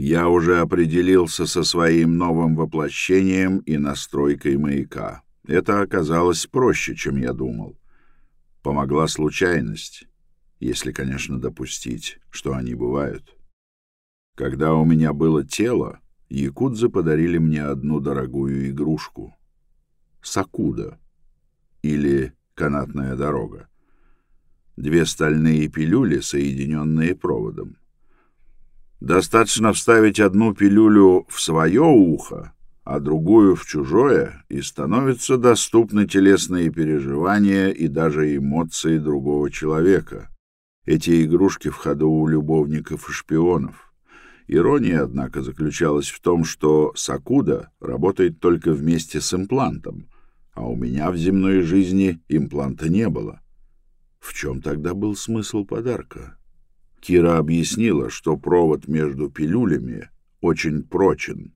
Я уже определился со своим новым воплощением и настройкой маяка. Это оказалось проще, чем я думал. Помогла случайность, если, конечно, допустить, что они бывают. Когда у меня было тело, якудзы подарили мне одну дорогую игрушку — сакуда или канатная дорога. Две стальные пилюли, соединенные проводом. Достаточно вставить одну пилюлю в свое ухо, а другую в чужое, и становятся доступны телесные переживания и даже эмоции другого человека. Эти игрушки в ходу у любовников и шпионов. Ирония, однако, заключалась в том, что Сакуда работает только вместе с имплантом, а у меня в земной жизни импланта не было. В чем тогда был смысл подарка? Кира объяснила, что провод между пилюлями очень прочен,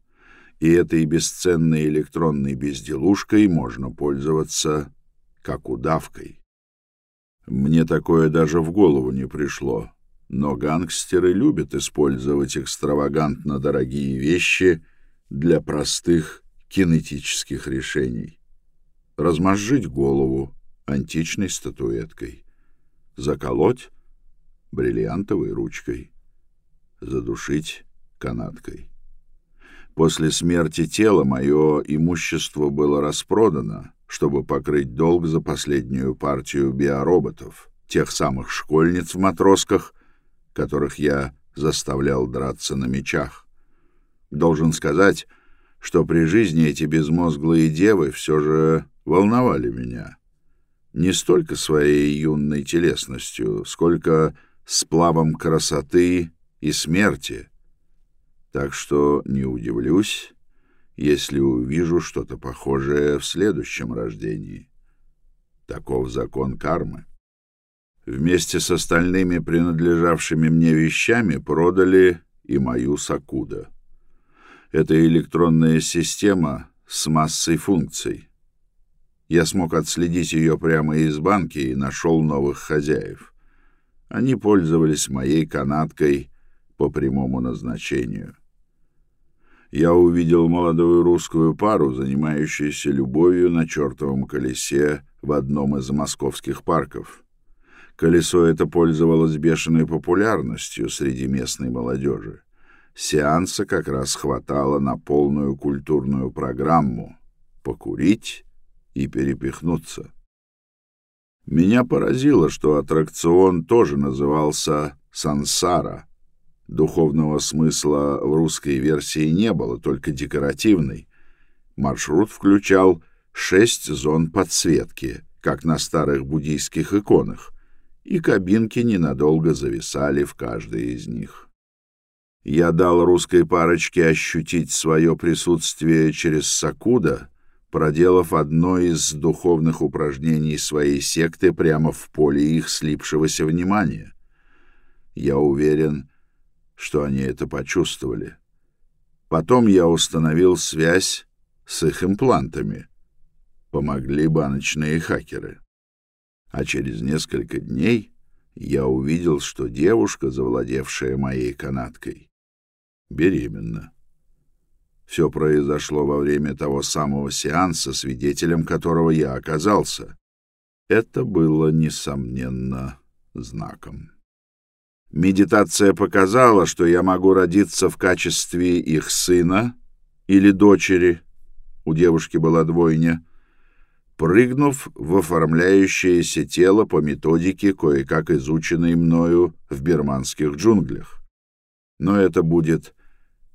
и этой бесценной электронной безделушкой можно пользоваться как удавкой. Мне такое даже в голову не пришло, но гангстеры любят использовать экстравагантно дорогие вещи для простых кинетических решений. Размозжить голову античной статуэткой, заколоть бриллиантовой ручкой, задушить канаткой. После смерти тела мое имущество было распродано, чтобы покрыть долг за последнюю партию биороботов, тех самых школьниц в матросках, которых я заставлял драться на мечах. Должен сказать, что при жизни эти безмозглые девы все же волновали меня. Не столько своей юной телесностью, сколько сплавом красоты и смерти. Так что не удивлюсь, если увижу что-то похожее в следующем рождении. Таков закон кармы. Вместе с остальными принадлежавшими мне вещами продали и мою Сакуда. Это электронная система с массой функций. Я смог отследить ее прямо из банки и нашел новых хозяев. Они пользовались моей канаткой по прямому назначению. Я увидел молодую русскую пару, занимающуюся любовью на чертовом колесе в одном из московских парков. Колесо это пользовалось бешеной популярностью среди местной молодежи. Сеанса как раз хватало на полную культурную программу покурить и перепихнуться. Меня поразило, что аттракцион тоже назывался «Сансара». Духовного смысла в русской версии не было, только декоративный. Маршрут включал шесть зон подсветки, как на старых буддийских иконах, и кабинки ненадолго зависали в каждой из них. Я дал русской парочке ощутить свое присутствие через Сакуда, проделав одно из духовных упражнений своей секты прямо в поле их слипшегося внимания. Я уверен, что они это почувствовали. Потом я установил связь с их имплантами. Помогли баночные хакеры. А через несколько дней я увидел, что девушка, завладевшая моей канаткой, беременна. Все произошло во время того самого сеанса, свидетелем которого я оказался. Это было, несомненно, знаком. Медитация показала, что я могу родиться в качестве их сына или дочери, у девушки была двойня, прыгнув в оформляющееся тело по методике, кое-как изученной мною в бирманских джунглях. Но это будет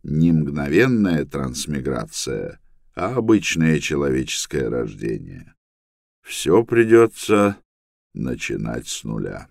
не мгновенная трансмиграция, а обычное человеческое рождение. Все придется начинать с нуля.